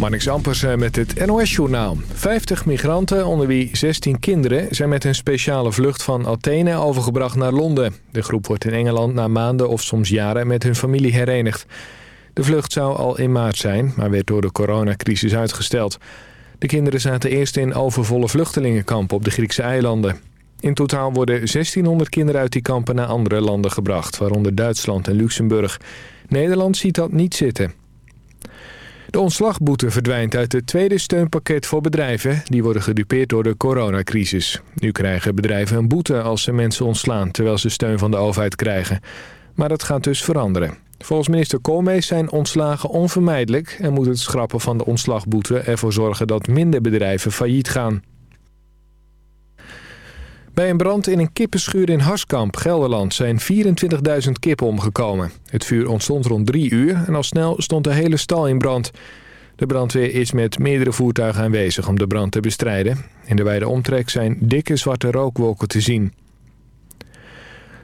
Marnix Ampersen met het NOS-journaal. 50 migranten, onder wie 16 kinderen... zijn met een speciale vlucht van Athene overgebracht naar Londen. De groep wordt in Engeland na maanden of soms jaren met hun familie herenigd. De vlucht zou al in maart zijn, maar werd door de coronacrisis uitgesteld. De kinderen zaten eerst in overvolle vluchtelingenkampen op de Griekse eilanden. In totaal worden 1600 kinderen uit die kampen naar andere landen gebracht... waaronder Duitsland en Luxemburg. Nederland ziet dat niet zitten. De ontslagboete verdwijnt uit het tweede steunpakket voor bedrijven... die worden gedupeerd door de coronacrisis. Nu krijgen bedrijven een boete als ze mensen ontslaan... terwijl ze steun van de overheid krijgen. Maar dat gaat dus veranderen. Volgens minister Koolmees zijn ontslagen onvermijdelijk... en moet het schrappen van de ontslagboete ervoor zorgen dat minder bedrijven failliet gaan. Bij een brand in een kippenschuur in Harskamp, Gelderland, zijn 24.000 kippen omgekomen. Het vuur ontstond rond drie uur en al snel stond de hele stal in brand. De brandweer is met meerdere voertuigen aanwezig om de brand te bestrijden. In de wijde omtrek zijn dikke zwarte rookwolken te zien.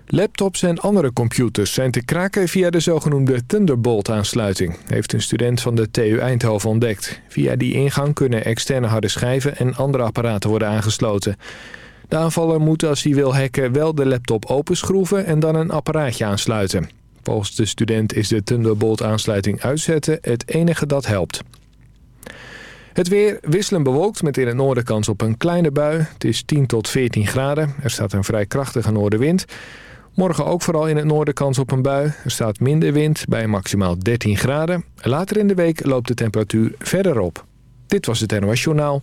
Laptops en andere computers zijn te kraken via de zogenoemde Thunderbolt-aansluiting, heeft een student van de TU Eindhoven ontdekt. Via die ingang kunnen externe harde schijven en andere apparaten worden aangesloten. De aanvaller moet als hij wil hacken wel de laptop openschroeven en dan een apparaatje aansluiten. Volgens de student is de Thunderbolt-aansluiting uitzetten het enige dat helpt. Het weer wisselend bewolkt met in het noorden kans op een kleine bui. Het is 10 tot 14 graden. Er staat een vrij krachtige noordenwind. Morgen ook vooral in het noorden kans op een bui. Er staat minder wind bij maximaal 13 graden. Later in de week loopt de temperatuur verder op. Dit was het NOS Journaal.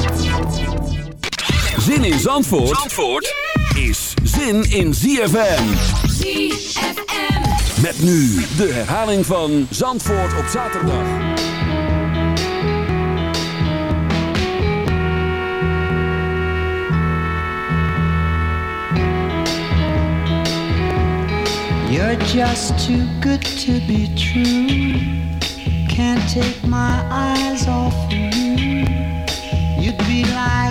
Zin in Zandvoort, Zandvoort is zin in ZFM. ZFM. Met nu de herhaling van Zandvoort op zaterdag. You're just too good to be true. Can't take my eyes off of you. You'd be like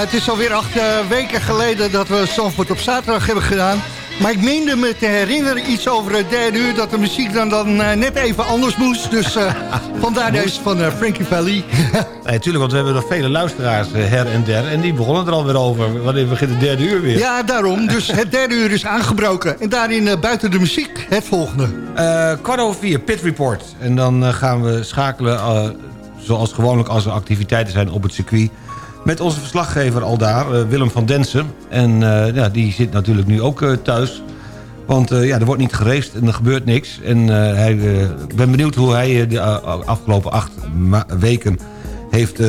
Het is alweer acht eh, weken geleden dat we Zandvoort op zaterdag hebben gedaan. Maar ik meende me te herinneren iets over het derde uur... dat de muziek dan, dan eh, net even anders moest. Dus eh, vandaar deze van Frankie Valley. Nee, tuurlijk, want we hebben nog vele luisteraars her en der. En die begonnen er alweer over. Wanneer begint het derde uur weer? Ja, daarom. Dus het derde uur is aangebroken. En daarin buiten de muziek het volgende. kwart over vier, Pit Report. En dan gaan we schakelen, zoals gewoonlijk als er activiteiten zijn op het circuit... Met onze verslaggever al daar, uh, Willem van Densen. En uh, ja, die zit natuurlijk nu ook uh, thuis. Want ja, er wordt niet gereest en er gebeurt niks. En hij, ik ben benieuwd hoe hij de afgelopen acht weken heeft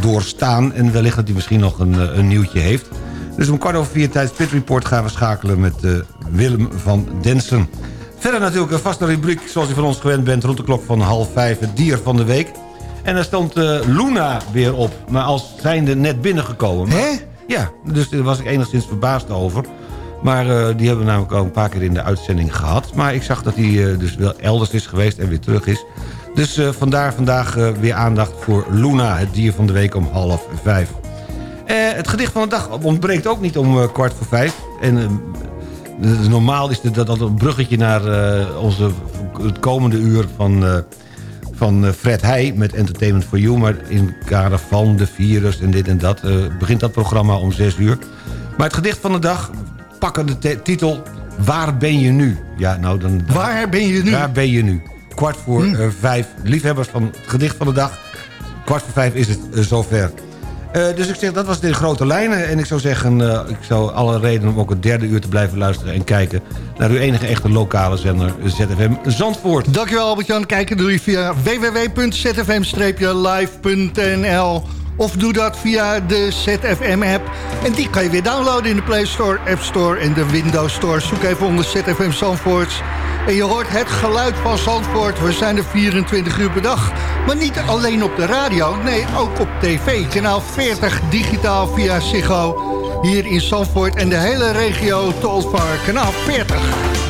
doorstaan. En wellicht dat hij misschien nog een, een, nieuwtje heeft. Dus om kwart over vier tijdens Pit Report gaan we schakelen met Willem van Densen. Verder natuurlijk een vaste rubriek zoals u van ons gewend bent... rond de klok van half vijf, het dier van de week... En daar stond uh, Luna weer op. Maar als zijnde net binnengekomen. Hè? Ja, dus daar was ik enigszins verbaasd over. Maar uh, die hebben we namelijk al een paar keer in de uitzending gehad. Maar ik zag dat hij uh, dus wel elders is geweest en weer terug is. Dus vandaar vandaag weer aandacht voor Luna, het dier van de week om half vijf. het gedicht van de dag ontbreekt ook niet om kwart voor vijf. En normaal is dat, dat een bruggetje naar onze, het komende uur van van eh, Fred Heij met Entertainment for You. Maar in het kader van de virus en dit en dat uh, begint dat programma om 6 uur. Maar het gedicht van de dag pakken de titel Waar ben je nu? Ja, nou dan, Waar ben je nu? Waar ben je nu? Kwart voor hm. uh, vijf. Liefhebbers van het gedicht van de dag. Kwart voor vijf is het zover. Uh, dus ik zeg, dat was de grote lijnen. En ik zou zeggen, uh, ik zou alle reden om ook het derde uur te blijven luisteren... en kijken naar uw enige echte lokale zender ZFM Zandvoort. Dankjewel Albert-Jan. Kijken doe je via www.zfm-live.nl of doe dat via de ZFM-app. En die kan je weer downloaden in de Play Store, App Store en de Windows Store. Zoek even onder ZFM Zandvoort. En je hoort het geluid van Zandvoort. We zijn er 24 uur per dag. Maar niet alleen op de radio, nee, ook op tv. Kanaal 40 digitaal via Ziggo. Hier in Zandvoort en de hele regio Tolvar. Kanaal 40.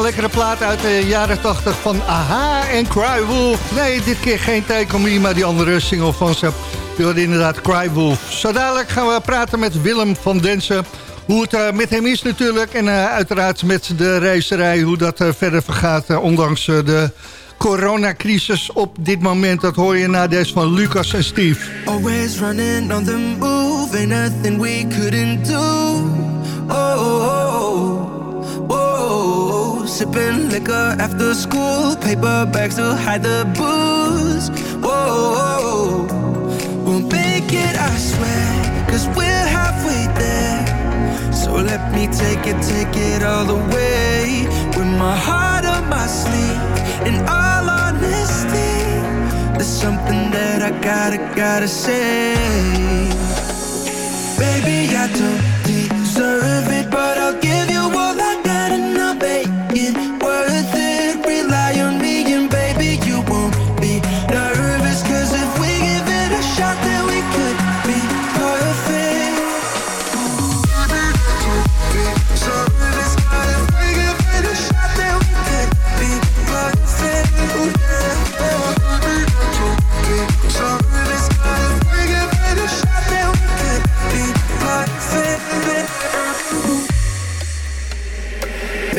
Lekkere plaat uit de jaren 80 van Aha en Cry Wolf. Nee, dit keer geen Take On Me, maar die andere single van ze. Die inderdaad Cry Wolf. Zo dadelijk gaan we praten met Willem van Densen. Hoe het eh, met hem is natuurlijk. En eh, uiteraard met de racerij, hoe dat eh, verder vergaat. ondanks de coronacrisis op dit moment. Dat hoor je na deze van Lucas en Steve. Always running on the move, ain't nothing we couldn't do. Oh, oh, oh. Sipping liquor after school, paper bags to hide the booze. Whoa, we'll make it, I swear, cause we're halfway there. So let me take it, take it all the way. With my heart on my sleeve, in all honesty. There's something that I gotta, gotta say. Baby, I don't deserve it, but I'll give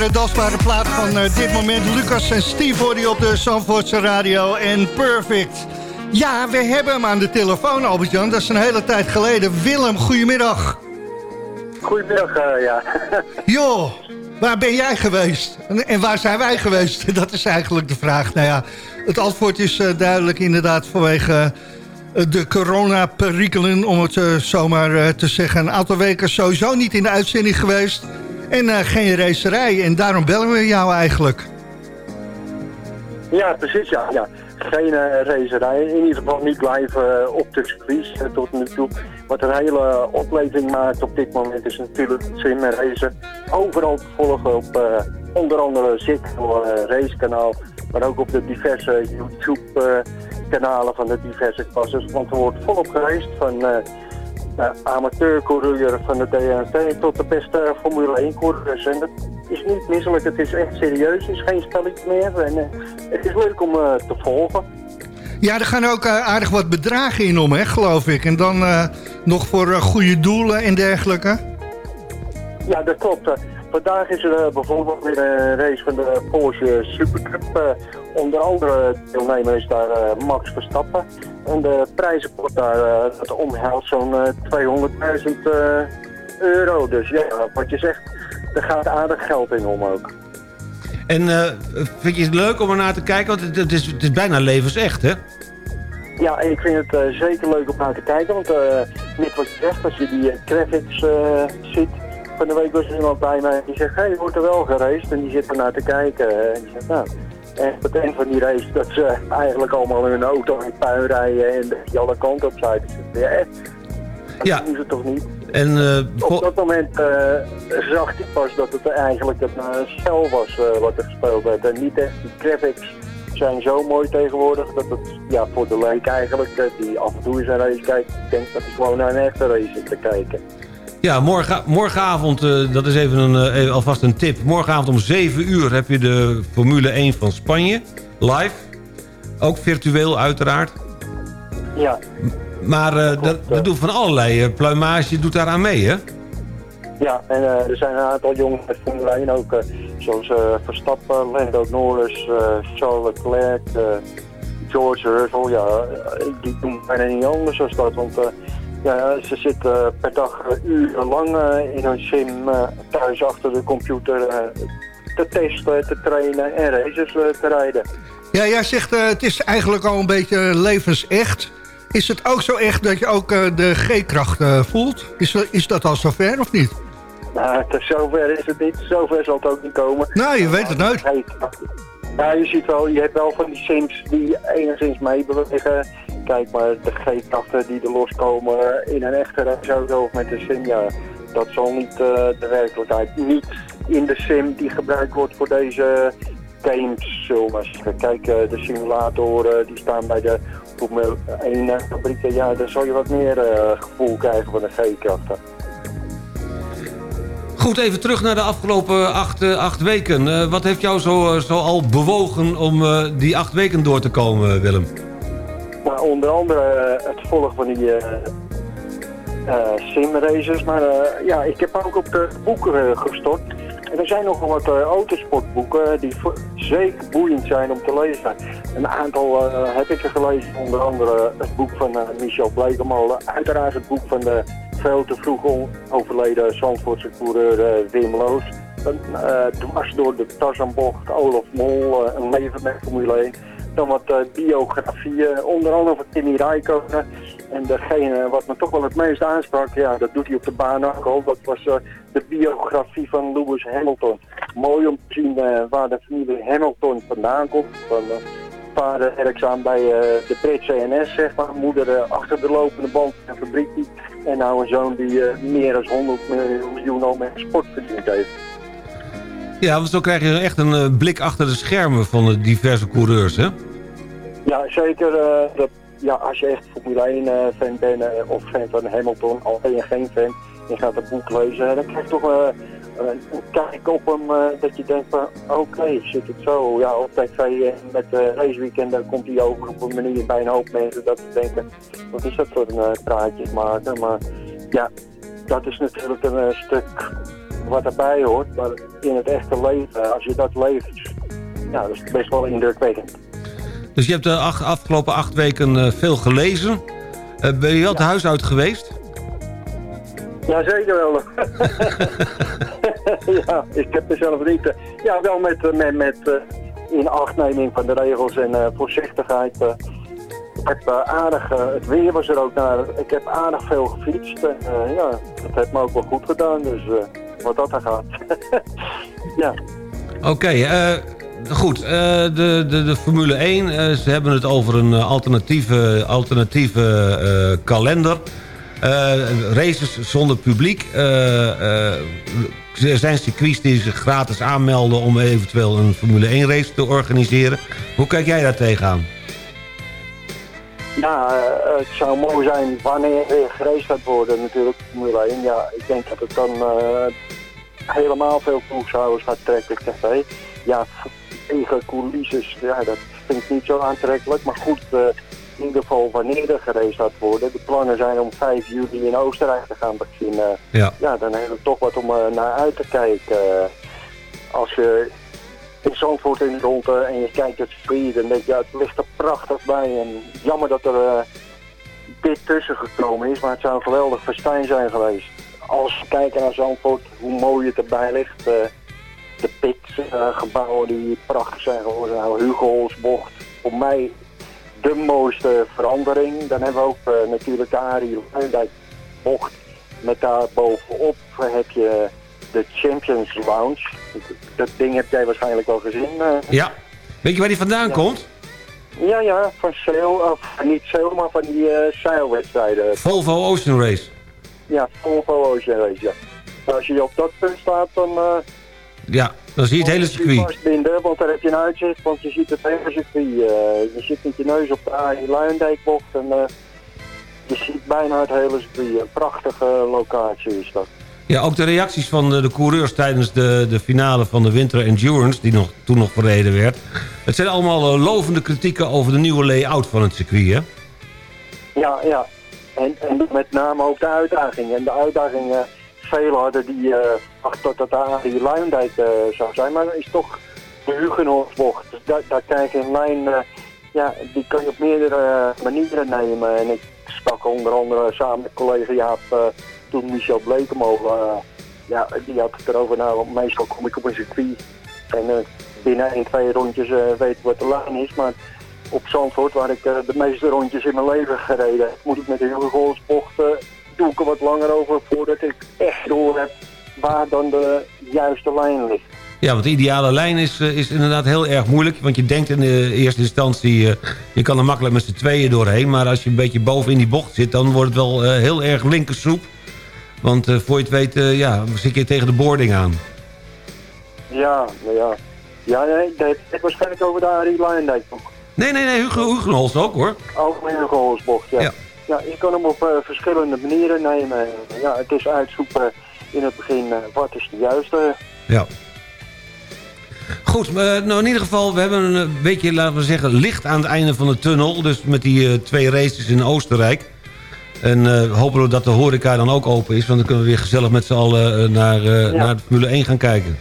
lekkere dansbare plaat van eh, dit moment. Lucas en Steve hoor op de Zandvoortse radio. En perfect. Ja, we hebben hem aan de telefoon, Albert-Jan. Dat is een hele tijd geleden. Willem, goedemiddag. Goedemiddag, eh, ja. Joh, waar ben jij geweest? En, en waar zijn wij geweest? Dat is eigenlijk de vraag. Nou ja, het antwoord is eh, duidelijk inderdaad vanwege de coronaperikelen... om het zomaar te zeggen. Een aantal weken sowieso niet in de uitzending geweest. En eh, geen racerij. En daarom bellen we jou eigenlijk. Ja, precies, ja. Geen eh, racerij, in ieder geval niet live eh, op de circuits tot nu toe. Wat een hele opleving maakt op dit moment is natuurlijk het sim en racen. Overal te volgen op onder andere Ziggo racekanaal, maar ook op de diverse YouTube-kanalen van de diverse klassen. Want er wordt volop gereisd van uh, amateurcoureur van de DNT tot de beste Formule 1-coureurs. En dat is niet misselijk, het is echt serieus, het is geen spelletje meer. En eh, het is leuk om eh, te volgen. Ja, er gaan ook eh, aardig wat bedragen in om, hè, geloof ik. En dan nog voor goede doelen en dergelijke. Ja, dat klopt. Vandaag is er bijvoorbeeld weer een race van de Porsche Supercup. Onder andere deelnemer is daar eh, Max Verstappen. En de prijzenpot daar, eh, dat omhelst zo'n eh, 200.000 eh, euro. Dus ja, wat je zegt, er gaat aardig geld in om ook. En vind je het leuk om ernaar te kijken? Want het, het is, het is bijna levensecht, hè? Ja, ik vind het zeker leuk om naar te kijken, want uh, net wat je zegt, als je die uh, graphics uh, ziet, van de week was er iemand bij mij die zegt, hé, hey, wordt er wel gereisd en die zit er naar te kijken. En die zegt, nou, en het eind van die race dat ze eigenlijk allemaal in hun auto in puin rijden en die alle kanten op zijn. Dus, ja, echt. Dat Ja. doen ze toch niet? En eh, Op dat moment eh, zag hij pas dat het eigenlijk een uh, spel was eh, wat er gespeeld werd. En niet echt die graphics zijn zo mooi tegenwoordig dat het ja, voor de leek eigenlijk, eh, die af en toe eens een race kijkt, denkt dat hij gewoon naar een echte race zit te kijken. Ja, morgen, morgenavond, eh, dat is even, een, eh, even alvast een tip. Morgenavond om 7 uur heb je de Formule 1 van Spanje. Live. Ook virtueel uiteraard. Ja, Maar eh, dat, dat doet van allerlei pluimage doet daar aan mee, hè? ja en er zijn een aantal jongens uit Formule 1 ook, zoals Verstappen, Lando Norris, Charles Leclerc, George Russell. Ja, die doen bijna niet anders dan dat, want ja, ze zitten per dag eh, urenlang eh, in een sim eh, thuis achter de computer te testen, te trainen en races te rijden. Ja, jij zegt het is eigenlijk al een beetje levensecht. Is het ook zo echt dat je ook de G-kracht voelt? Is, is dat al zover of niet? Nou, zover is het niet. Zover zal het ook niet komen. Nou, je weet het nooit. Ja, je ziet wel, je hebt wel van die sims die enigszins meebewegen. Kijk maar, de G-krachten die er loskomen in een echte raceauto of met een sim, dat zal niet eh, de werkelijkheid. Niet in de sim die gebruikt wordt voor deze games, zullen. Kijk, eh, de simulatoren die staan bij de Formule 1 fabrieken, ja, daar zal je wat meer eh, gevoel krijgen van de G-krachten. Goed, even terug naar de afgelopen acht, eh, acht weken. Eh, wat heeft jou zo, eh, zo al bewogen om eh, die acht weken door te komen, Willem? Maar onder andere eh, het volgen van die eh eh, simraces. Maar ja, ik heb ook op de boeken gestort. En er zijn nogal wat autosportboeken die zeker boeiend zijn om te lezen. Een aantal heb ik er gelezen, onder andere het boek van Michel Blekemolen. Uiteraard het boek van de veel te vroeg overleden Zandvoortse coureur Wim Loos. Dwars door de Tarzanbocht, Olaf Mol, een leven met Formule 1. Dan wat eh, biografieën, onder andere van Kimi Räikkönen. En degene wat me toch wel het meest aansprak, ja, dat doet hij op de baan ook al. Dat was eh, de biografie van Lewis Hamilton. Mooi om te zien eh, waar de familie Hamilton vandaan komt. Van, eh, vader werkzaam bij de Britse NS, zeg maar. Moeder achter de lopende band in een fabriekje. En nou een zoon die meer dan 100 miljoen al met sport verdiend heeft. Ja, want zo krijg je echt een eh, blik achter de schermen van de diverse coureurs, hè? Ja, zeker. eh, dat, ja, als je echt Formule 1 eh, fan bent of fan van Hamilton, al ben je geen fan, je gaat het boek lezen, dan krijg je toch een, een kijk op hem dat je denkt van oké, zit het zo. Ja, op tv eh, met uh, raceweekenden komt hij over op een manier bij een hoop mensen dat ze denken, wat is dat voor een praatjes maken. Maar ja, dat is natuurlijk een stuk wat erbij hoort, maar in het echte leven, als je dat leeft, ja, dat is best wel indrukwekkend. Dus je hebt de ach- afgelopen acht weken eh, veel gelezen. Eh, ben je wel het huis uit geweest? Ja, zeker wel. ja, ik heb er zelf niet. eh, ja, wel met, eh, met, met eh, in achtneming van de regels en eh, voorzichtigheid. eh. ik heb eh, aardig, eh, het weer was er ook naar. Ik heb aardig veel gefietst. Eh, ja, dat heeft me ook wel goed gedaan. Dus eh, wat dat er gaat. ja. Oké, eh, goed. eh, de, de, de Formule 1, eh, ze hebben het over een alternatieve, alternatieve kalender. Races zonder publiek. Er zijn circuits die zich gratis aanmelden om eventueel een Formule 1 race te organiseren. Hoe kijk jij daar tegenaan? Ja, eh, het zou mooi zijn wanneer weer gereisd gaat worden natuurlijk, Formule 1. Ja, ik denk dat het dan eh, helemaal veel toeschouwers gaat trekken, tv. Ja, tegen coulisses, ja, dat vind ik niet zo aantrekkelijk. Maar goed, eh, in ieder geval wanneer er gereisd gaat worden. De plannen zijn om 5 juli in Oostenrijk te gaan beginnen. Ja. ja, dan hebben we toch wat om naar uit te kijken. als je in Zandvoort in de ronde en je kijkt het circuit, dan denk je, het ligt er prachtig bij. En jammer dat er eh, dit tussen gekomen is, maar het zou een geweldig festijn zijn geweest. Als we kijken naar Zandvoort, hoe mooi het erbij ligt. eh, de PIX-gebouwen die prachtig zijn geworden. Nou, bocht, voor mij de mooiste verandering. Dan hebben we ook eh, natuurlijk de Arie Luijendijk bocht. Met daar bovenop heb je de Champions Lounge. Dat ding heb jij waarschijnlijk al gezien. eh. Ja. Weet je waar die vandaan Ja. komt? Ja, ja, van zeil, of niet zeil, maar van die eh, zeilwedstrijden. Volvo Ocean Race. Ja, Volvo Ocean Race, ja. Maar als je op dat punt staat, dan... eh, Ja, dan zie je het hele circuit. vastbinden, want daar heb je een uitzicht, want je ziet het hele circuit. je zit met je neus op de A1 Luijendijkbocht en je ziet bijna het hele circuit. Een prachtige locatie is dat. Ja, ook de reacties van de, de coureurs tijdens de, de finale van de Winter Endurance... die nog, toen nog verreden werd. Het zijn allemaal eh, lovende kritieken over de nieuwe layout van het circuit, hè? Ja, ja. En, en met name ook de uitdaging. En de uitdaging, eh, velen hadden die uh, dat die Luindijk eh, zou zijn. Maar is toch de Hugenholtsbocht. Dus daar, daar krijg je een lijn, ja, die kan je op meerdere manieren nemen. En ik sprak onder andere samen met collega Jaap, toen Michel Blekemolen, eh, ja, die had het erover, nou, meestal kom ik op een circuit. En eh, binnen 1, 2 rondjes eh, weet ik wat de lijn is, maar op Zandvoort, waar ik de meeste rondjes in mijn leven gereden heb, moet ik met de Hugenholtsbocht eh doe ik er wat langer over voordat ik echt door heb waar dan de juiste lijn ligt. Ja, want de ideale lijn is, is inderdaad heel erg moeilijk. Want je denkt in de eerste instantie... je kan er makkelijk met z'n tweeën doorheen. Maar als je een beetje boven in die bocht zit... dan wordt het wel heel erg linkersoep. Want eh, voor je het weet, eh, ja, zit je tegen de boarding aan. Ja, nou ja. Ja, nee, dat heb ik waarschijnlijk over de Arie ook. Nee, nee, nee, Hugo Hugenholz ook hoor. Ook met een Hugenholtsbocht, ja. Ja. ja. je kan hem op eh, verschillende manieren nemen. Ja, het is uitzoeken in het begin wat is de juiste. Ja. Goed, eh, nou in ieder geval, we hebben een beetje, laten we zeggen, licht aan het einde van de tunnel. Dus met die twee races in Oostenrijk. En eh, hopen we dat de horeca dan ook open is. Want dan kunnen we weer gezellig met z'n allen eh, naar, eh, Ja. naar de Formule 1 gaan kijken.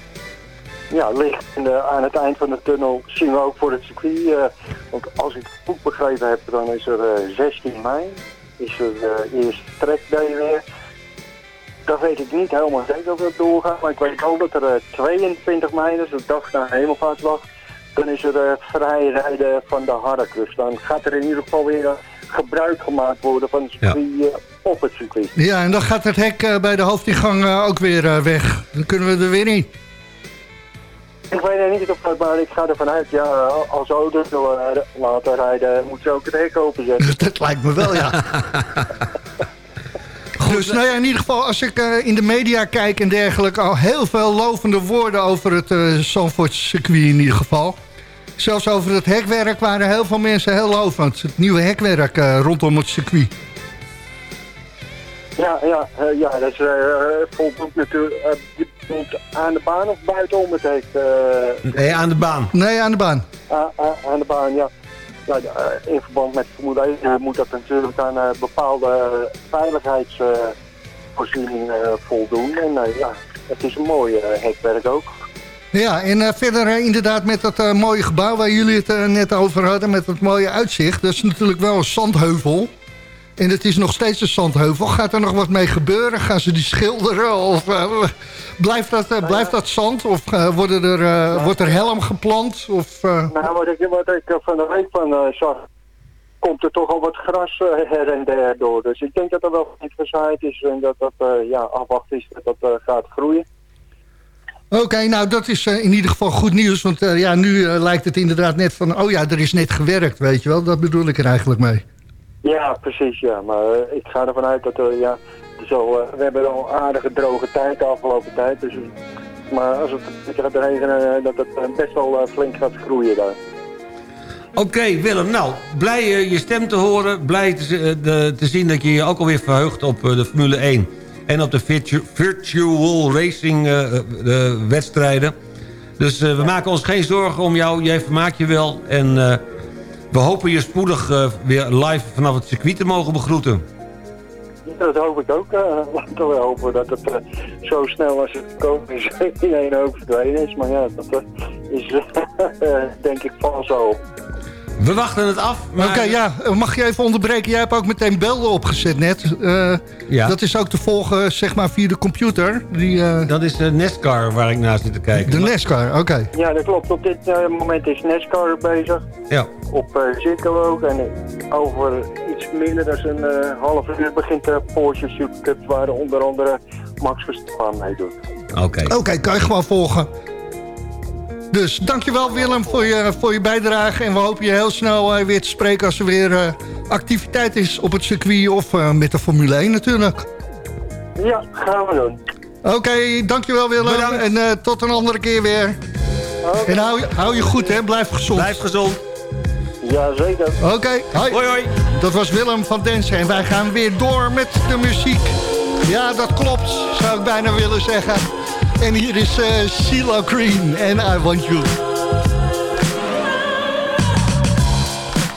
Ja, licht de, aan het eind van de tunnel zien we ook voor het circuit. want als ik het goed begrepen heb, dan is er eh, 16 mei. Is er de eerste trackday weer. Dat weet ik niet helemaal zeker of dat doorgaat. Maar ik weet ook dat er eh, 22 mei, dus de dag na Hemelvaartsdag, dan is er vrij rijden van de Hardercruz. Dan gaat er in ieder geval weer gebruik gemaakt worden van het circuit op het circuit. Ja, en dan gaat het hek eh, bij de hoofdingang eh, ook weer eh, weg. Dan kunnen we er weer in. Ik weet niet of dat, maar ik ga ervan uit, ja, als auto's willen laten rijden, moeten ze ook het hek openzetten. Dat lijkt me wel, ja. Dus nou ja, in ieder geval, als ik eh, in de media kijk en dergelijke... al heel veel lovende woorden over het uh, circuit in ieder geval. Zelfs over het hekwerk waren heel veel mensen heel lovend. Het nieuwe hekwerk eh, rondom het circuit. Ja, ja, eh, ja, dat is eh voldoet natuurlijk. je bedoelt aan de baan of buitenom het hek? eh, Nee, aan de baan. Nee, aan de baan. a- a- aan de baan, ja. ja in verband met Formule 1 moet dat natuurlijk aan bepaalde veiligheidsvoorzieningen eh, voldoen. En ja, het is een mooi hekwerk ook. Ja, en eh, verder eh, inderdaad met dat eh, mooie gebouw waar jullie het net over hadden... met dat mooie uitzicht. Dat is natuurlijk wel een zandheuvel. En het is nog steeds een zandheuvel. Gaat er nog wat mee gebeuren? Gaan ze die schilderen? Of blijft, dat, blijft dat zand? Of worden er, wordt er helm geplant? Of, Nou, wat ik, wat ik van de week van zag, komt er toch al wat gras her en der door. Dus ik denk dat er wel iets gezaaid is en dat dat ja, afwacht is dat dat gaat groeien. Oké, nou dat is eh, in ieder geval goed nieuws. Want eh, ja, nu eh, lijkt het inderdaad net van... oh ja, er is net gewerkt, weet je wel. Dat bedoel ik er eigenlijk mee. Ja, precies, ja. Maar eh, ik ga ervan uit dat er, ja, zo, eh, we hebben al aardige droge tijd de afgelopen tijd. Dus, maar als het een beetje gaat regenen, dat het best wel flink gaat groeien daar. Oké, Willem. Nou, blij je stem te horen. Blij te, te zien dat je je ook alweer verheugt op eh, de Formule 1. En op de virtu- virtual racing eh, eh, de wedstrijden. Dus eh, we maken ons geen zorgen om jou. Jij vermaakt je wel. En we hopen je spoedig weer live vanaf het circuit te mogen begroeten. Dat hoop ik ook. laten we hopen dat het zo snel als het komen is in één hoop verdwenen is. Maar ja, dat is denk ik van zo. We wachten het af. Oké, ja, eh, mag je even onderbreken? Jij hebt ook meteen belden opgezet net. Eh, Ja. Dat is ook te volgen, zeg maar, via de computer. Die, eh, Dat is de NASCAR waar ik naast zit te kijken. de NASCAR, oké. Ja, dat klopt. Op dit eh, moment is NASCAR bezig. Ja. Op uh, Zirkel ook. En over iets minder dan een eh, half uur begint de Porsche Supercup... waar onder andere Max Verstappen meedoet. Oké. Oké, kan je gewoon volgen. Dus dankjewel Willem voor je, voor je bijdrage. En we hopen je heel snel eh, weer te spreken als er weer eh, activiteit is op het circuit of eh, met de Formule 1 natuurlijk. Ja, gaan we doen. Oké, dankjewel Willem. En eh, tot een andere keer weer. En hou, hou je goed, hè? Blijf gezond. Blijf gezond. Ja, zeker. Oké, hoi. Hoi, hoi. Dat was Willem van Densen en wij gaan weer door met de muziek. Ja, dat klopt, zou ik bijna willen zeggen. En hier is eh CeeLo Green en I Want You.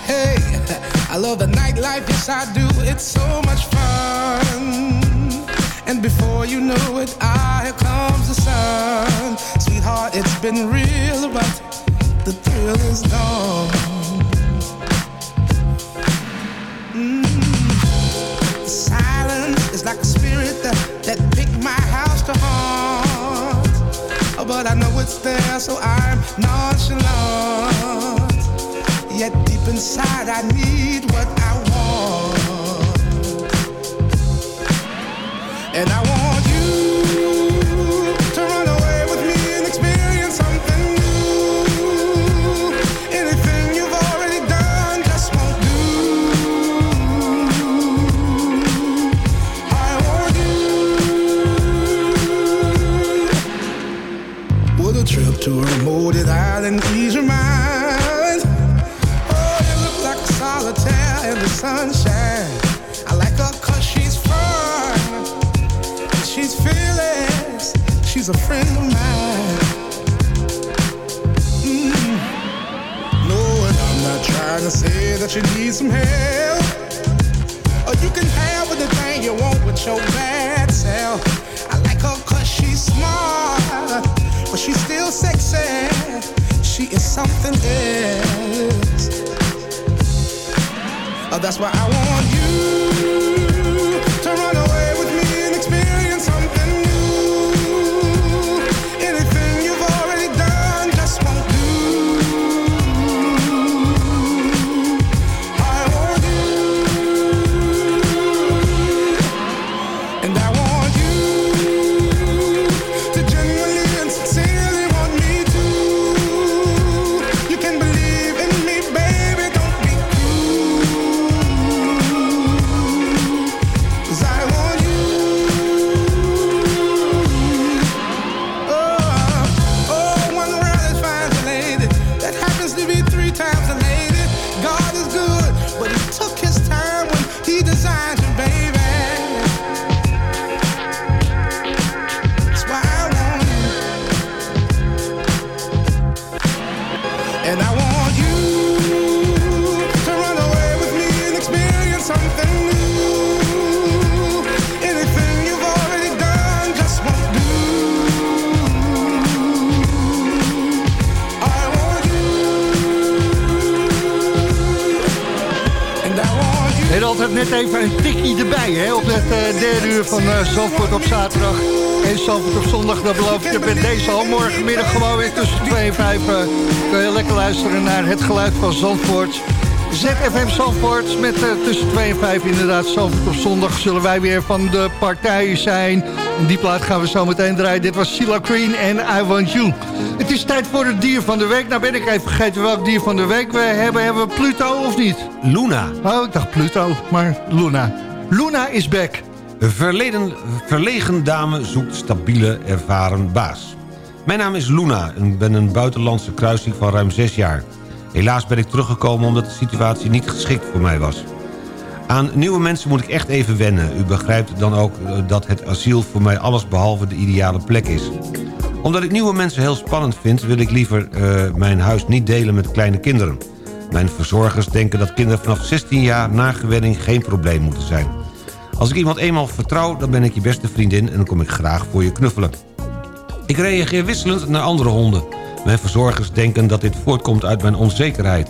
Hey, I love the nightlife, yes I do. It's so much fun. And before you know it, ah, here comes the sun. Sweetheart, it's been real, but the thrill is gone. Mm. The silence is like a spirit that, that picked my house to haunt. But I know it's there, so I'm nonchalant. Yet deep inside, I need what I want. And I want She's a friend of mine. Mm. No, and I'm not trying to say that you need some help. Or you can have anything you want with your bad self. I like her cause she's smart. But she's still sexy. She is something else. Oh, that's why I want you tussen 2 en 5 inderdaad Zandvoort op zondag zullen wij weer van de partij zijn. En die plaat gaan we zo meteen draaien. Dit was Silla Green en I Want You. Het is tijd voor het dier van de week. Nou ben ik even vergeten welk dier van de week we hebben. Hebben we Pluto of niet? Luna. Oh, ik dacht Pluto, maar Luna. Luna is back. Verleden, verlegen dame zoekt stabiele, ervaren baas. Mijn naam is Luna en ik ben een buitenlandse kruising van ruim zes jaar. Helaas ben ik teruggekomen omdat de situatie niet geschikt voor mij was. Aan nieuwe mensen moet ik echt even wennen. U begrijpt dan ook eh, dat het asiel voor mij allesbehalve de ideale plek is. Omdat ik nieuwe mensen heel spannend vind... wil ik liever eh, mijn huis niet delen met kleine kinderen. Mijn verzorgers denken dat kinderen vanaf 16 jaar na gewenning geen probleem moeten zijn. Als ik iemand eenmaal vertrouw, dan ben ik je beste vriendin... en dan kom ik graag voor je knuffelen. Ik reageer wisselend naar andere honden. Mijn verzorgers denken dat dit voortkomt uit mijn onzekerheid.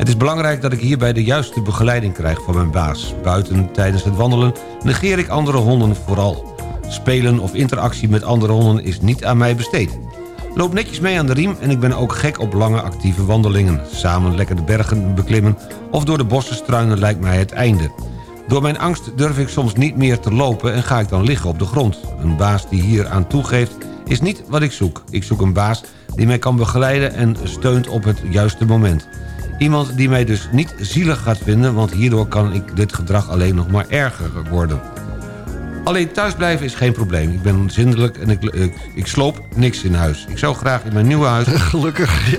Het is belangrijk dat ik hierbij de juiste begeleiding krijg van mijn baas. Buiten tijdens het wandelen negeer ik andere honden vooral. Spelen of interactie met andere honden is niet aan mij besteed. Loop netjes mee aan de riem en ik ben ook gek op lange actieve wandelingen. Samen lekker de bergen beklimmen of door de bossen struinen lijkt mij het einde. Door mijn angst durf ik soms niet meer te lopen en ga ik dan liggen op de grond. Een baas die hier aan toegeeft is niet wat ik zoek. Ik zoek een baas die mij kan begeleiden en steunt op het juiste moment. Iemand die mij dus niet zielig gaat vinden... want hierdoor kan ik dit gedrag alleen nog maar erger worden. Alleen thuisblijven is geen probleem. Ik ben zindelijk en ik, ik, ik sloop niks in huis. Ik zou graag in mijn nieuwe huis... Gelukkig.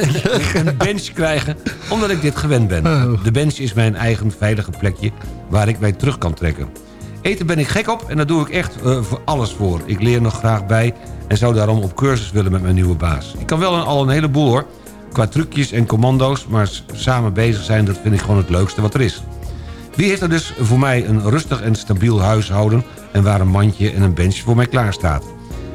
een bench krijgen, omdat ik dit gewend ben. De bench is mijn eigen veilige plekje waar ik mij terug kan trekken. Eten ben ik gek op en daar doe ik echt eh, voor alles voor. Ik leer nog graag bij en zou daarom op cursus willen met mijn nieuwe baas. Ik kan wel een, al een heleboel hoor, qua trucjes en commando's... maar samen bezig zijn, dat vind ik gewoon het leukste wat er is. Wie heeft er dus voor mij een rustig en stabiel huishouden... en waar een mandje en een bench voor mij klaar staat?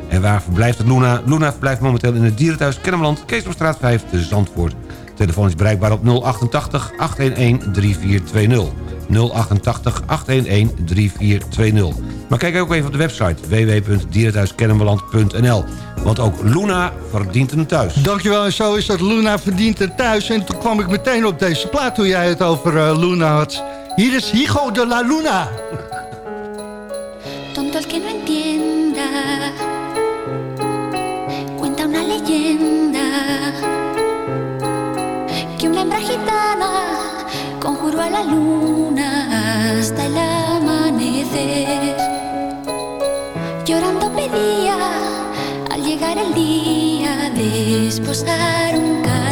En waar verblijft het Luna? Luna verblijft momenteel in het dierenthuis Kennemerland... Keesomstraat 5 te Zandvoort. Telefoon is bereikbaar op 088 811 3420. 088 811 3420. Maar kijk ook even op de website www.dierenthuiskennemerland.nl. Want ook Luna verdient een thuis. Dankjewel, en zo is dat Luna verdient het thuis. En toen kwam ik meteen op deze plaat toen jij het over eh, Luna had. Hier is Higo de la Luna. Tonto el que no entienda. Cuenta una leyenda que una hembra gitana conjuró a la luna hasta el amanecer. Esposar un calé.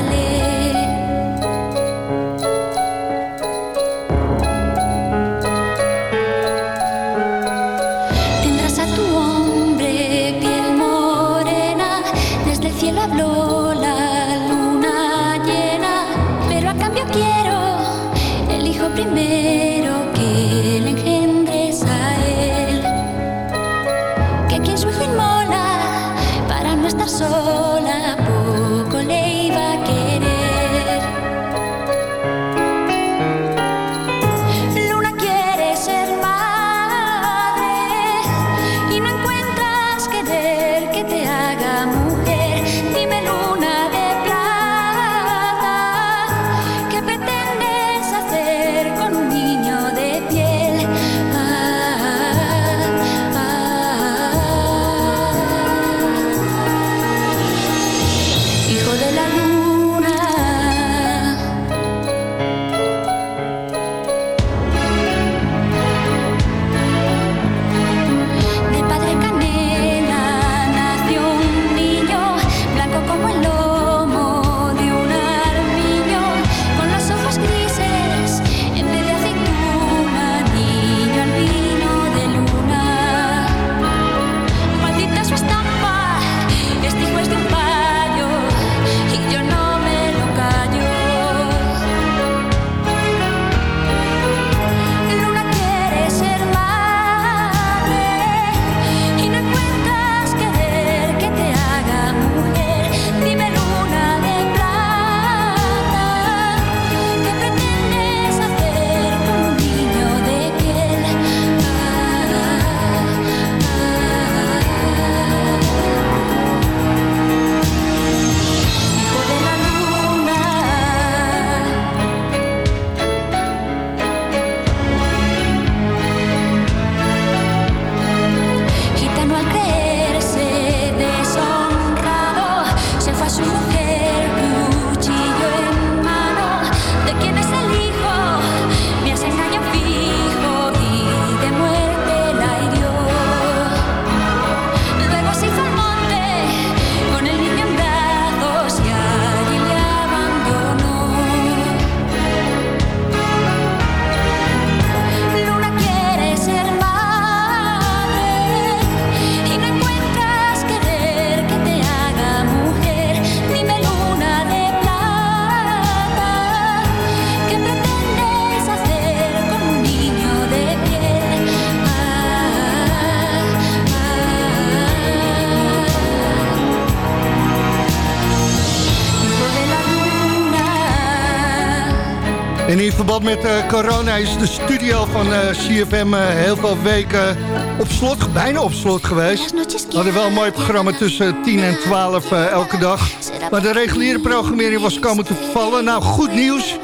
Met eh, corona is de studio van eh, CFM eh, heel veel weken op slot, bijna op slot geweest. We hadden wel een mooi programma tussen 10 en 12 eh, elke dag. Maar de reguliere programmering was komen te vervallen. Nou, goed nieuws.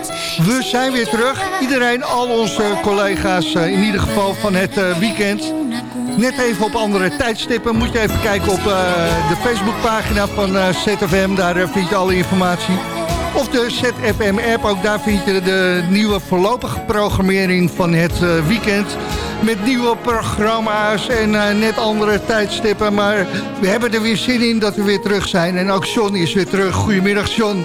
We zijn weer terug. Iedereen, al onze collega's, in ieder geval van het weekend. Net even op andere tijdstippen. Moet je even kijken op de Facebookpagina van ZFM. Daar vind je alle informatie. Of de ZFM-app, ook daar vind je de nieuwe voorlopige programmering van het eh, weekend. Met nieuwe programma's en eh, net andere tijdstippen. Maar we hebben er weer zin in dat we weer terug zijn. En ook John is weer terug. Goedemiddag John.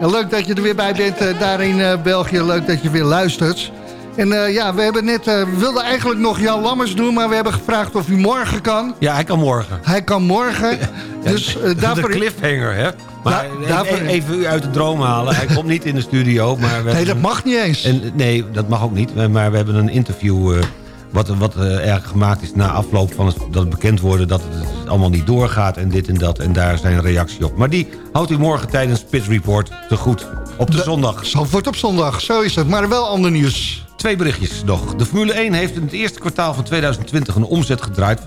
Leuk dat je er weer bij bent eh, daar in België. Leuk dat je weer luistert. En eh, ja, we hebben net, eh, we wilden eigenlijk nog Jan Lammers doen... maar we hebben gevraagd of hij morgen kan. Ja, hij kan morgen. Hij kan morgen. dus eh, daarvoor... De cliffhanger, hè? Maar Da- daarvoor- even, u uit de droom halen. Hij komt niet in de studio. Maar Nee, hebben dat mag niet eens. En, nee, dat mag ook niet. Maar we hebben een interview... wat, wat erg gemaakt is na afloop van het, dat bekend worden... dat het allemaal niet doorgaat en dit en dat. En daar zijn reactie op. Maar die houdt u morgen tijdens Pit Report te goed. Op de, zondag. Zandvoort op zondag, zo is het. Maar wel ander nieuws. Twee berichtjes nog. De Formule 1 heeft in het eerste kwartaal van 2020 een omzet gedraaid...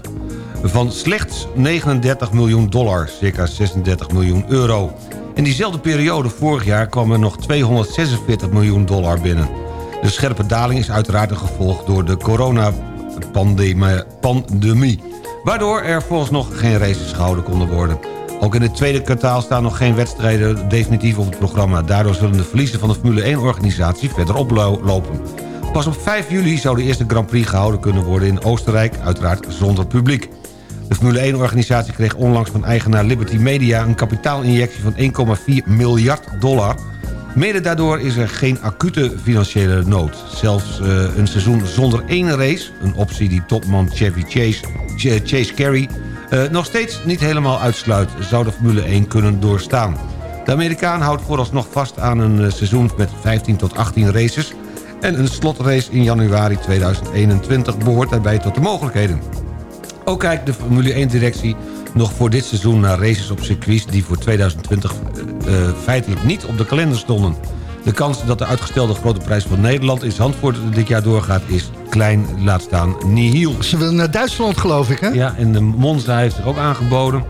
van slechts 39 miljoen dollar, circa 36 miljoen euro. In diezelfde periode vorig jaar kwam er nog 246 miljoen dollar binnen. De scherpe daling is uiteraard een gevolg door de coronapandemie, pandemie, waardoor er volgens nog geen races gehouden konden worden. Ook in het tweede kwartaal staan nog geen wedstrijden definitief op het programma. Daardoor zullen de verliezen van de Formule 1-organisatie verder oplopen. Pas op 5 juli zou de eerste Grand Prix gehouden kunnen worden in Oostenrijk, uiteraard zonder publiek. De Formule 1-organisatie kreeg onlangs van eigenaar Liberty Media... een kapitaalinjectie van 1,4 miljard dollar. Mede daardoor is er geen acute financiële nood. Zelfs eh, een seizoen zonder één race... een optie die topman Chevy Chase, Ch- Chase Carey... eh, nog steeds niet helemaal uitsluit... zou de Formule 1 kunnen doorstaan. De Amerikaan houdt vooralsnog vast aan een eh, seizoen met 15 tot 18 races... en een slotrace in januari 2021 behoort daarbij tot de mogelijkheden. Ook kijkt de Formule 1-directie nog voor dit seizoen naar races op circuits... die voor 2020 eh, eh, feitelijk niet op de kalender stonden. De kans dat de uitgestelde grote prijs van Nederland in Zandvoort dit jaar doorgaat... is klein, laat staan nihil. Ze willen naar Duitsland, geloof ik, hè? Ja, en de Monza heeft zich ook aangeboden.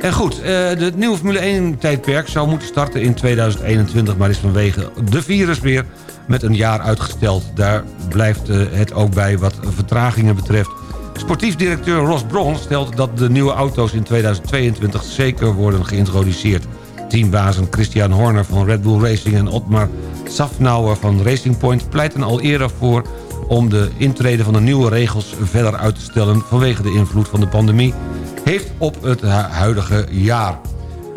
En goed, eh, het nieuwe Formule 1-tijdperk zou moeten starten in 2021... maar is vanwege de virus weer met een jaar uitgesteld. Daar blijft eh, het ook bij wat vertragingen betreft. Sportief directeur Ross Braun stelt dat de nieuwe auto's in 2022 zeker worden geïntroduceerd. Teambazen Christian Horner van Red Bull Racing en Otmar Safnauer van Racing Point pleiten al eerder voor om de intrede van de nieuwe regels verder uit te stellen vanwege de invloed van de pandemie heeft op het hu- huidige jaar.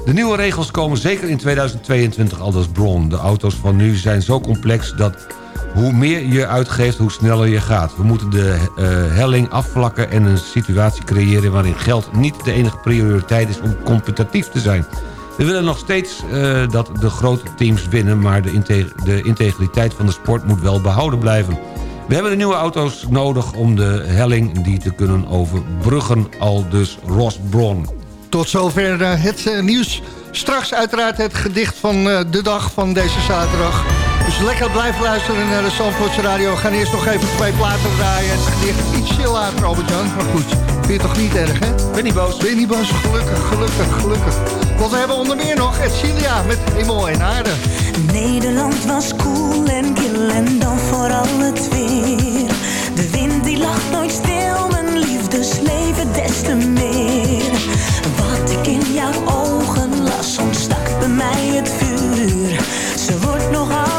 De nieuwe regels komen zeker in 2022, aldus Braun. De auto's van nu zijn zo complex dat hoe meer je uitgeeft, hoe sneller je gaat. We moeten de eh, helling afvlakken en een situatie creëren... waarin geld niet de enige prioriteit is om competitief te zijn. We willen nog steeds eh, dat de grote teams winnen... maar de, de integriteit van de sport moet wel behouden blijven. We hebben de nieuwe auto's nodig om de helling die te kunnen overbruggen... al dus Ross Braun. Tot zover eh, het eh, nieuws. Straks uiteraard het gedicht van eh, de dag van deze zaterdag. Dus lekker blijven luisteren naar de Zandvoortse Radio. We gaan eerst nog even twee platen draaien. Het gedicht iets chill later, Albert-Jan. Maar goed, vind je toch niet erg, hè? Ben niet boos. Ben niet boos, gelukkig, gelukkig, gelukkig. Want we hebben onder meer nog Edcilia met Hemel en Aarde. Nederland was koel en kil en dan vooral het weer. De wind die lag nooit stil, mijn liefdesleven des te meer. Wat ik in jouw ogen las, ontstak bij mij het vuur. Ze wordt nog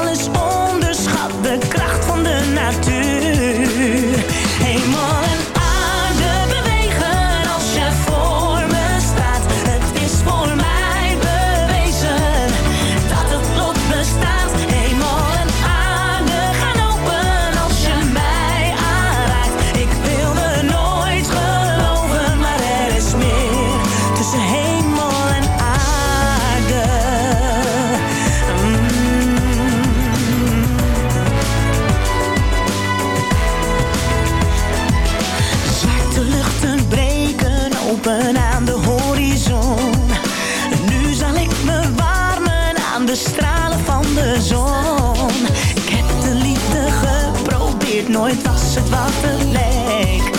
was het wat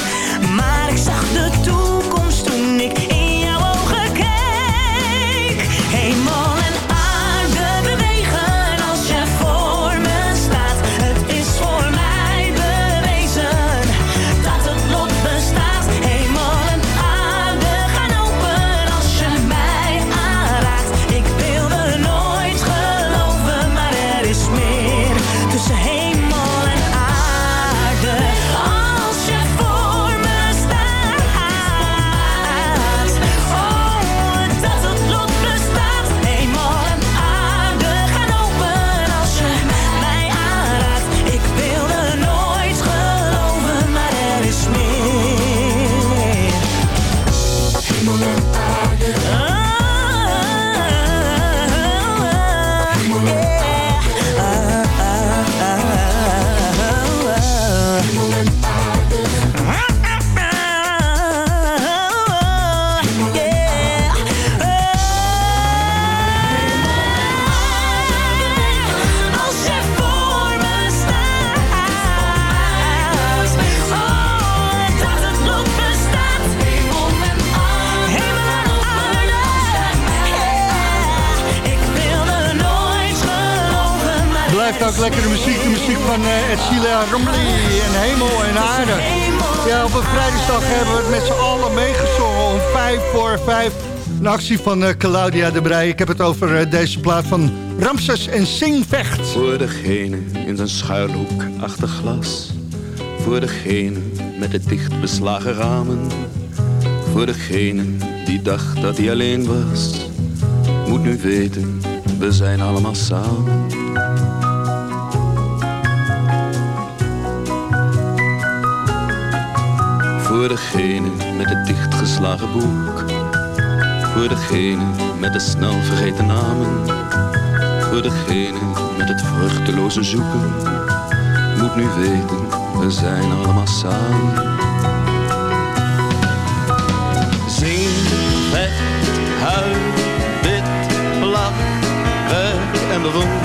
Romley en Hemel en Aarde. Ja, op een vrijdag hebben we het met z'n allen meegezongen om vijf voor vijf. Een actie van uh, Claudia de Brij. Ik heb het over uh, deze plaat van Ramses en Singvecht. Voor degene in zijn schuilhoek achter glas. Voor degene met de dicht beslagen ramen. Voor degene die dacht dat hij alleen was. Moet nu weten, we zijn allemaal samen. Voor degene met het dichtgeslagen boek. Voor degene met de snel vergeten namen. Voor degene met het vruchteloze zoeken. Moet nu weten, we zijn allemaal samen. Zing, vecht, huil, bid, lach, werk en bewonder.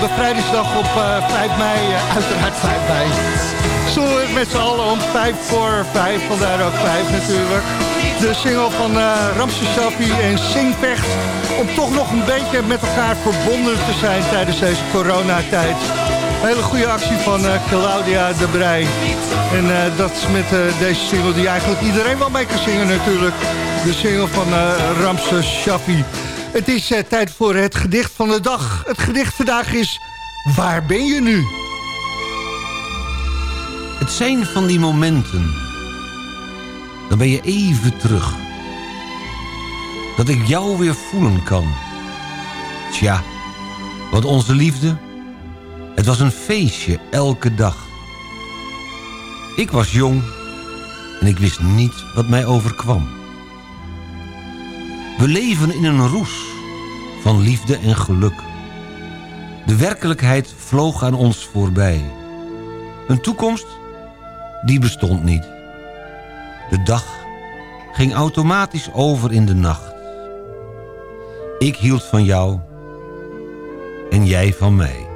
bevrijdingsdag op eh, 5 mei, eh, uiteraard 5 mei. Zullen we het met z'n allen om 5 voor 5, vandaar ook 5 natuurlijk. De single van eh Ramses Shaffi en Singvecht. Om toch nog een beetje met elkaar verbonden te zijn tijdens deze coronatijd. Een hele goede actie van eh, Claudia de Brij. En eh, dat is met eh, deze single die eigenlijk iedereen wel mee kan zingen natuurlijk. De single van eh, Ramses Shaffi. Het is eh, tijd voor het gedicht van de dag. Het gedicht vandaag is... Waar ben je nu? Het zijn van die momenten. Dan ben je even terug. Dat ik jou weer voelen kan. Tja, want onze liefde... Het was een feestje elke dag. Ik was jong en ik wist niet wat mij overkwam. We leven in een roes van liefde en geluk. De werkelijkheid vloog aan ons voorbij. Een toekomst, die bestond niet. De dag ging automatisch over in de nacht. Ik hield van jou en jij van mij.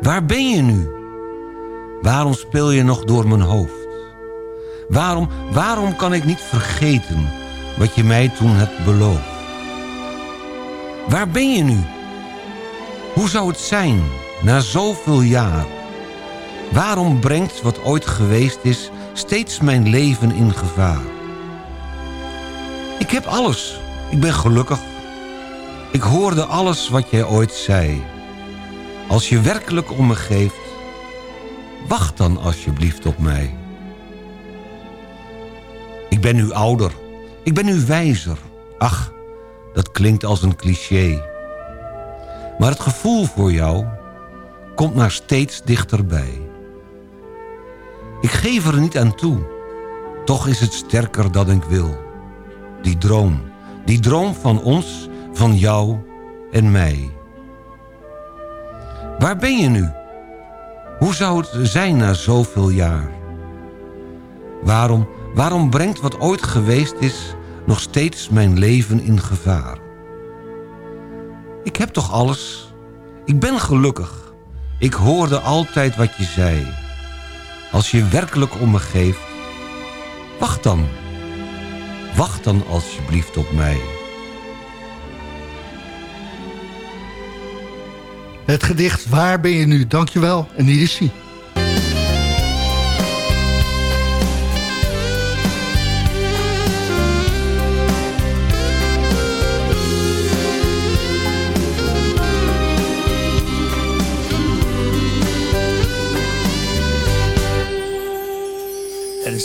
Waar ben je nu? Waarom speel je nog door mijn hoofd? Waarom, waarom kan ik niet vergeten wat je mij toen hebt beloofd? Waar ben je nu? Hoe zou het zijn na zoveel jaar? Waarom brengt wat ooit geweest is steeds mijn leven in gevaar? Ik heb alles. Ik ben gelukkig. Ik hoorde alles wat jij ooit zei. Als je werkelijk om me geeft, wacht dan alsjeblieft op mij. Ik ben nu ouder. Ik ben nu wijzer. Ach, dat klinkt als een cliché. Maar het gevoel voor jou komt maar steeds dichterbij. Ik geef er niet aan toe. Toch is het sterker dan ik wil. Die droom, die droom van ons, van jou en mij. Waar ben je nu? Hoe zou het zijn na zoveel jaar? Waarom, waarom brengt wat ooit geweest is... nog steeds mijn leven in gevaar? Ik heb toch alles? Ik ben gelukkig. Ik hoorde altijd wat je zei. Als je werkelijk om me geeft... Wacht dan. Wacht dan alsjeblieft op mij. Het gedicht Waar ben je nu? Dankjewel. En hier is hij.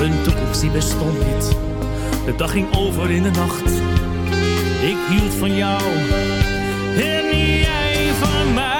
Een toekomst die bestond niet. De dag ging over in de nacht. Ik hield van jou en jij van mij.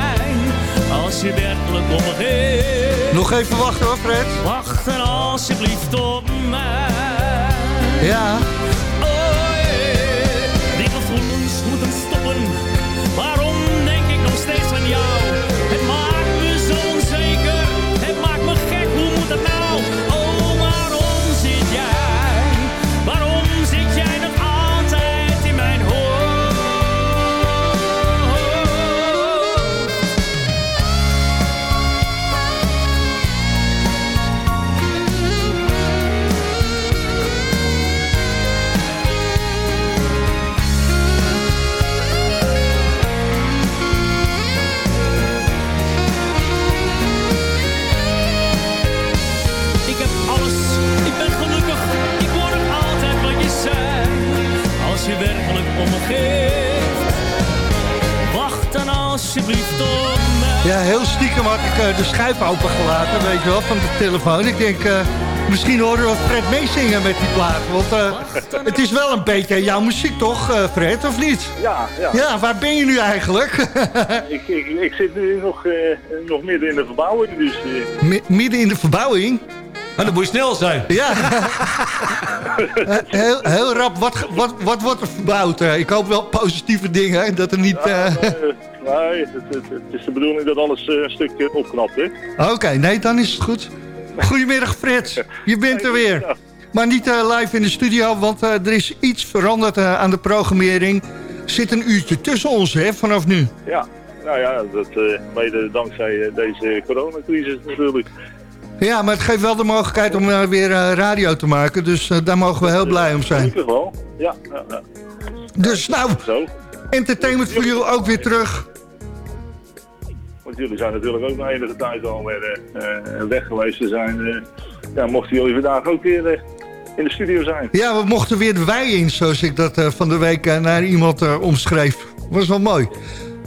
Als je werkelijk. Nog even wachten hoor, Fred. Wacht dan alsjeblieft op mij. Ja. Me geeft, wacht dan alsjeblieft op mij. Ja, heel stiekem had ik eh, de schuif opengelaten, weet je wel, van de telefoon. Ik denk, eh, misschien horen we Fred meezingen met die plaat. Want eh, het is wel een beetje jouw muziek toch, eh, Fred, of niet? Ja, ja. Ja, waar ben je nu eigenlijk? ik, ik, ik zit nu nog, eh, nog midden in de verbouwing, dus... eh, Mi- Midden in de verbouwing? Maar dan moet je snel zijn. Ja. Eh, heel, heel rap, wat, wat, wat wordt er verbouwd? Eh, ik hoop wel positieve dingen, hè, dat er niet... Ja, eh, nee, het, het- het is de bedoeling dat alles eh, een stukje opknapt, hè? Oké, nee, dan is het goed. Goedemiddag Frits, je bent er weer. Maar niet eh, live in de studio, want eh, er is iets veranderd eh, aan de programmering. Zit een uurtje tussen ons, hè, vanaf nu. Ja, nou ja, dat eh mede dankzij eh, deze coronacrisis natuurlijk. Ja, maar het geeft wel de mogelijkheid om eh, weer eh, radio te maken. Dus eh, daar mogen we heel blij om zijn. Gelukkig wel. Ja, ja, ja. Dus nou, Zo. entertainment voor jullie ook weer terug. Want jullie zijn natuurlijk ook na enige tijd alweer weg geweest te zijn. ja, mochten jullie vandaag ook weer in de studio zijn. Ja, we mochten weer de wei in, zoals ik dat van de week naar iemand omschreef. Was wel mooi.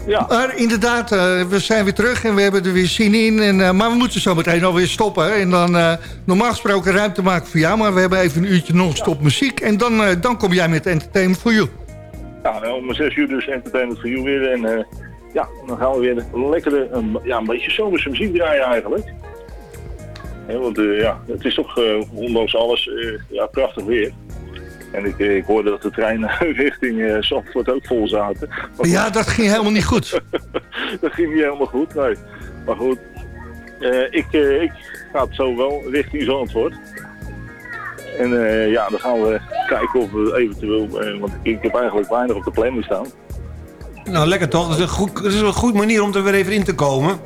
Ja. Maar inderdaad, eh, we zijn weer terug en we hebben er weer zin in. En, eh, maar we moeten zo meteen alweer stoppen. En dan eh, normaal gesproken ruimte maken voor jou. Maar we hebben even een uurtje non-stop muziek. En dan, dan kom jij met Entertainment for You. Ja, en om 6 uur dus Entertainment for You weer. En ja, dan gaan we weer lekkere, een, ja, een beetje zomerse muziek draaien eigenlijk. Want ja, het is toch ondanks alles ja, prachtig weer. En ik, eh, ik hoorde dat de treinen richting eh Zandvoort ook vol zaten. Maar Ja, dat ging helemaal niet goed. dat ging niet helemaal goed, nee. Maar goed, eh, ik, eh, ik ga het zo wel richting Zandvoort. En eh, ja, dan gaan we kijken of we eventueel, eh, want ik heb eigenlijk weinig op de planning staan. Nou, lekker toch? Dat is een, goed, dat is een goede manier om er weer even in te komen.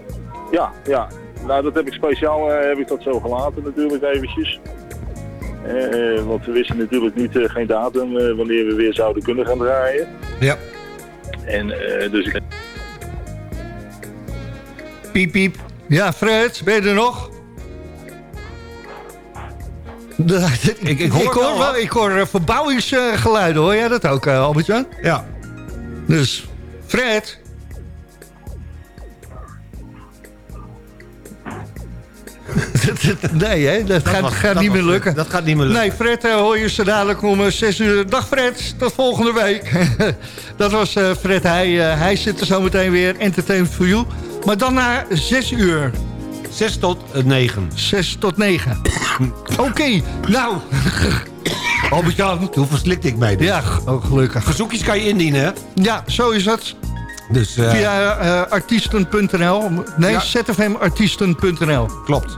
Ja, ja. Nou, dat heb ik speciaal eh, heb ik dat zo gelaten natuurlijk eventjes. Eh, want we wisten natuurlijk niet, eh, geen datum, eh, wanneer we weer zouden kunnen gaan draaien. Ja. En eh, dus ik... Piep, piep. Ja, Fred, ben je er nog? ik, ik, hoor wel ik hoor verbouwingsgeluiden, hoor jij dat ook, Albert-Jan? Ja. Dus, Fred. nee, hè? Dat, gaat, was- gaat dat niet meer lukken. dat gaat niet meer lukken. Nee, Fred eh, hoor je zo dadelijk om 6 uur. Dag Fred, tot volgende week. dat was eh, Fred Hij hij zit er zo meteen weer. Entertainment for You. Maar dan na 6 uur. 6 tot 9. 6 tot 9. Oké, nou. Albert-Jan, toen verslikte ik mij dus. Ja, oh, gelukkig. Verzoekjes kan je indienen, hè? Ja, zo is het. Dus, eh, Via eh, artiesten.nl. Nee, Ja. zfmartiesten.nl. Klopt.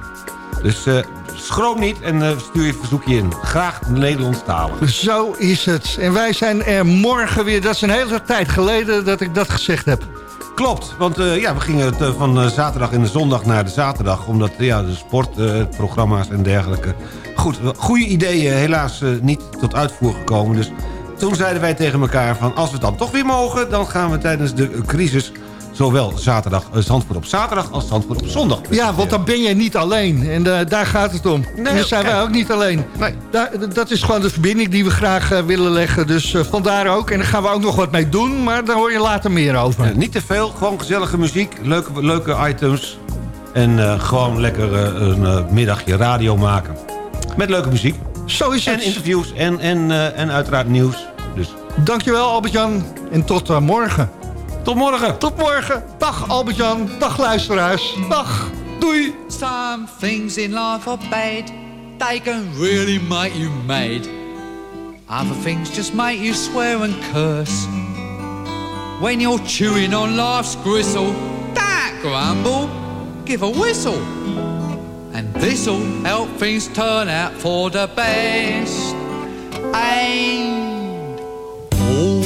Dus eh, schroom niet en stuur je verzoekje in. Graag Nederlandstalig. Zo is het. En wij zijn er morgen weer. Dat is een hele tijd geleden dat ik dat gezegd heb. Klopt, want ja, we gingen het, van zaterdag in de zondag naar de zaterdag. Omdat ja, de sportprogramma's en dergelijke. Goed, goede ideeën helaas niet tot uitvoer gekomen. Dus toen zeiden wij tegen elkaar van als we het dan toch weer mogen... dan gaan we tijdens de crisis zowel zaterdag eh, Zandvoort op zaterdag als Zandvoort op zondag. Ja, want dan ben je niet alleen. En eh, daar gaat het om. Nee, en dan zijn kijk. wij ook niet alleen. Nee. Daar, dat is gewoon de verbinding die we graag eh, willen leggen. Dus eh, vandaar ook. En daar gaan we ook nog wat mee doen. Maar daar hoor je later meer over. Niet te veel, gewoon gezellige muziek, leuke, leuke items. En gewoon lekker een middagje radio maken. Met leuke muziek. Zo is het. En interviews en, en, en uiteraard nieuws. Dus Dankjewel Albert-Jan. En tot eh, morgen. tot morgen. Tot morgen. Dag Albert-Jan. Dag luisteraars. Dag. Doei. Some things in life are bad. They can really make you mad. Other things just make you swear and curse. When you're chewing on life's gristle, that grumble, give a whistle. And this'll help things turn out for the best. And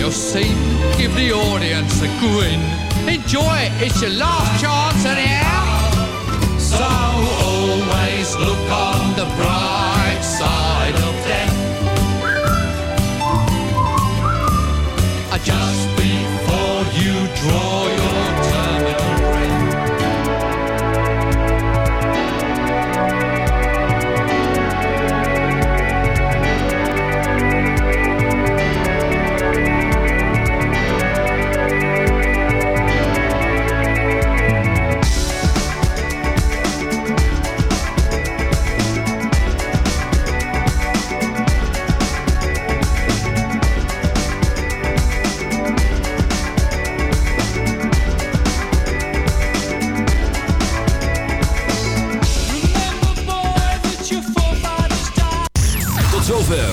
You've seen. Give the audience a grin. Enjoy it, it's your last chance anyhow. So always look on the bright side of death. Just before you draw